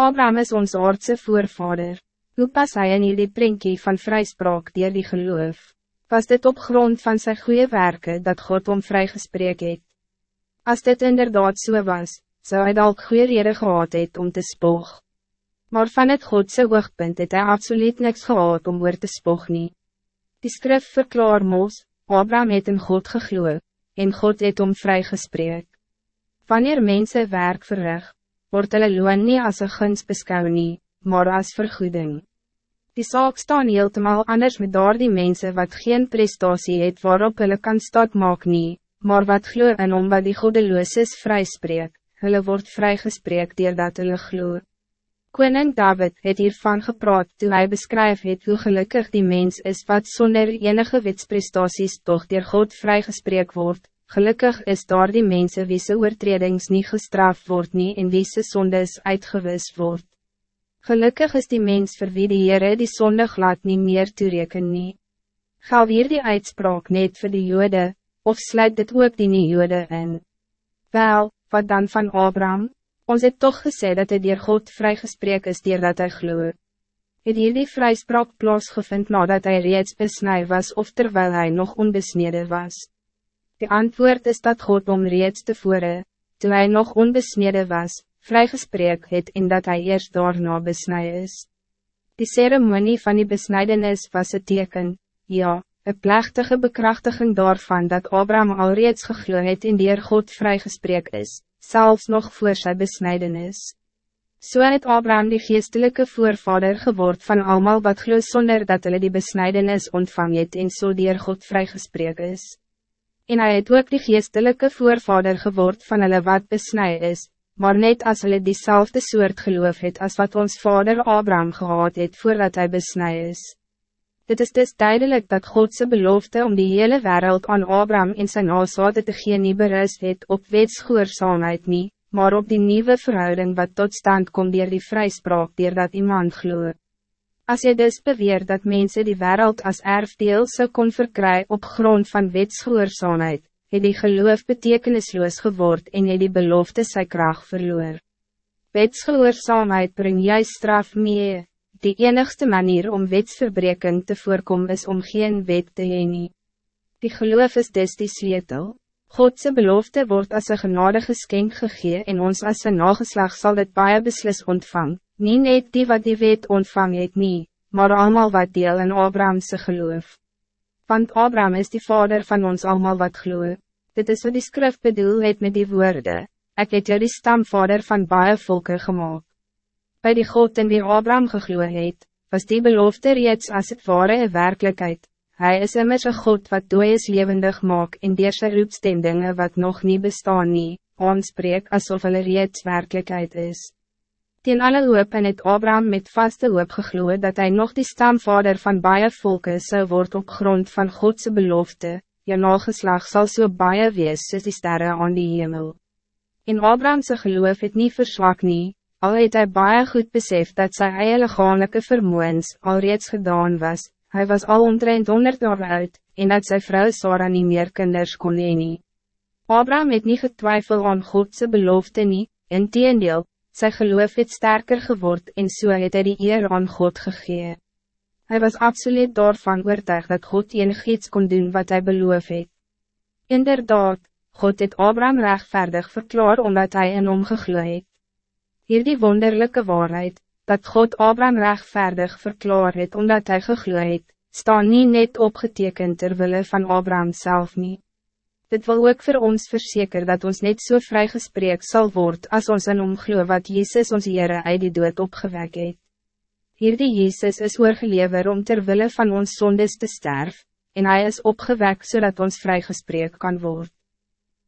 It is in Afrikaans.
Abraham is ons aardse voorvader. Hoe pas hy in die prentjie van vrijspraak dier die geloof? Was dit op grond van zijn goede werken dat God om vrygespreek het? As dit inderdaad zo so was, zou hij dalk goede rede gehad het om te spoog. Maar van het Godse hoogpunt het hy absoluut niks gehad om oor te spoog nie. Die skrif verklaar mos, Abraham het in God gegloe, en God het om vrygespreek. Wanneer mensen werk verrig, wordt hulle loon nie as een guns beskou nie, maar as vergoeding. Die zaak staan heeltemal anders met daar die mense wat geen prestatie het waarop hulle kan stad maak nie, maar wat glo en om wat die godeloos is vryspreek, hulle word vrygespreek dat hulle glo. Koning David het hiervan gepraat toe hij beskryf het hoe gelukkig die mens is wat zonder enige wetsprestaties toch dier God vrygespreek wordt, Gelukkig is daar die mense wie se oortredings nie gestraft word nie en wie se sondes uitgewis word. Gelukkig is die mens vir wie die Heere die sonde glad nie meer toereken nie. Gaal hier die uitspraak net voor die jode, of sluit dit ook die nie jode in? Wel, wat dan van Abraham? Ons het toch gesê dat hij dier God vrygespreek is dier dat hy gloe. Het hier die vryspraak plaasgevind nadat hij reeds besnij was of terwijl hij nog onbesneden was? De antwoord is dat God om reeds tevore, toen hij nog onbesneden was, vrygespreek het en dat hij eerst daarna besnij is. Die ceremonie van die besnijdenis was het teken, ja, een plechtige bekrachtiging daarvan dat Abraham al reeds gegloeid het en die God vrygespreek is, zelfs nog voor zijn besnijdenis. Zo so het Abraham die geestelijke voorvader geword van allemaal wat gloe zonder dat hulle die besnijdenis ontvang het en so die God vrygespreek is en hij het ook die geestelijke voorvader geword van hulle wat besnij is, maar net als hulle diezelfde soort geloof het als wat ons vader Abraham gehad het voordat hij besnij is. Dit is dus duidelijk dat Godse belofte om die hele wereld aan Abraham en zijn nazaten te gee nie berust het op wetsgehoorzaamheid nie, maar op die nieuwe verhouding wat tot stand komt die vrijspraak dier dat iemand gloeit. Als je dus beweert dat mensen die wereld als erfdeel zou kon verkrijgen op grond van wetsgehoorzaamheid, het die geloof betekenisloos geword en het die belofte sy kracht verloor. Wetsgehoorzaamheid brengt juist straf mee, die enigste manier om wetsverbreking te voorkomen is om geen wet te heen. Die geloof is dus die sleutel. Godse belofte wordt als een genadige skenk gegee en ons als een nageslag zal het baie beslis ontvang, Nie net die wat die wet ontvang het nie, maar allemaal wat deel in Abrahamse geloof. Want Abraham is die vader van ons allemaal wat geloof. Dit is wat die skrif bedoel het met die woorden. Ik het jou die stamvader van baie volke gemaakt. Bij die God in die Abraham gegloe het, was die belofte reeds as het ware een werkelijkheid. Hij is immers een God wat doe is levendig maak en deer sy roepstendinge wat nog niet bestaan nie, aanspreek asof hulle reeds werkelijkheid is. Tien alle hoop en het Abraham met vaste hoop gegloe dat hij nog die stamvader van baie volke zou worden op grond van Godse belofte, je nageslag zal so baie wees soos die sterre aan die hemel. In Abrahamse geloof het niet verswak nie, al het hy baie goed besef dat sy eie lichamelijke vermoens al reeds gedaan was, hij was al omtrent 100 jaar oud, en dat sy vrou Sarah nie meer kinders kon nie. Abraham het niet getwijfeld aan Godse belofte nie, in teendeel, Sy geloof het sterker geword en so het hy die eer aan God gegee. Hij was absoluut daarvan oortuig dat God enig iets kon doen wat hij beloof het. Inderdaad, God het Abraham rechtvaardig verklaar omdat hij in hom gegloe het. Hier die wonderlijke waarheid, dat God Abraham rechtvaardig verklaar het omdat hij gegloe het, staan niet net opgetekend terwille van Abraham zelf niet. Dit wil ook voor ons verzekeren dat ons net zo so vrygespreek zal worden als ons in omgloe wat Jezus ons Heere uit die dood opgewek het. Hierdie Jezus is oorgelever om terwille van ons zondes te sterven, en hij is opgewek zodat ons vrygespreek kan worden.